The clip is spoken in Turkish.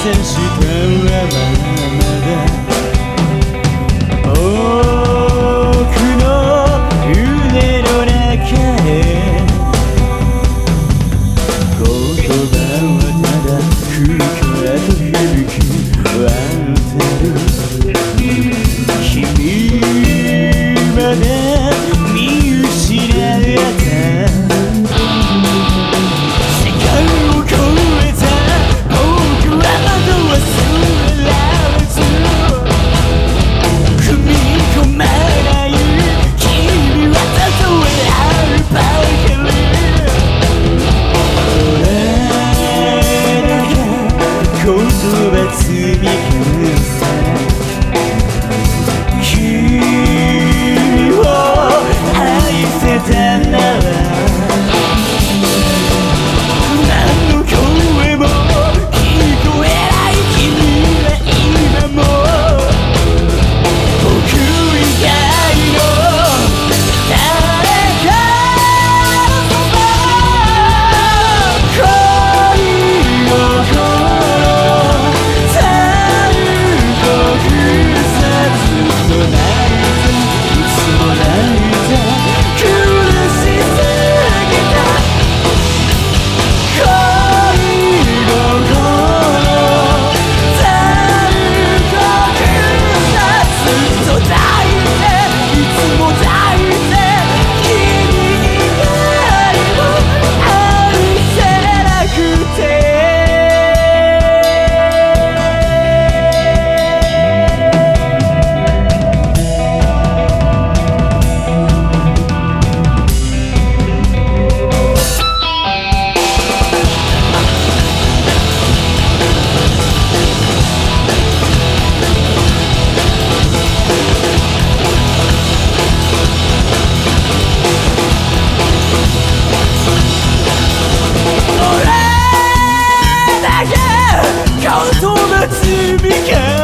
现实渦は積み重ね see me careful.